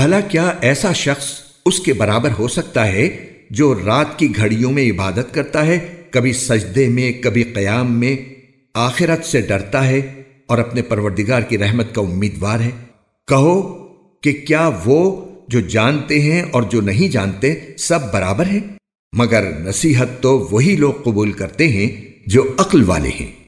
भला क्या ऐसा शख्स उसके बराबर हो सकता है जो रात की घड़ियों में इबादत करता है, कभी सजदे में, कभी कयाम में, आखिरत से डरता है और अपने परवरदिगार की रहमत का उम्मीदवार है? कहो कि क्या वो जो जानते हैं और जो नहीं जानते सब बराबर है? मगर नसीहत तो वही लोग कबूल करते हैं जो अक्ल वाले हैं।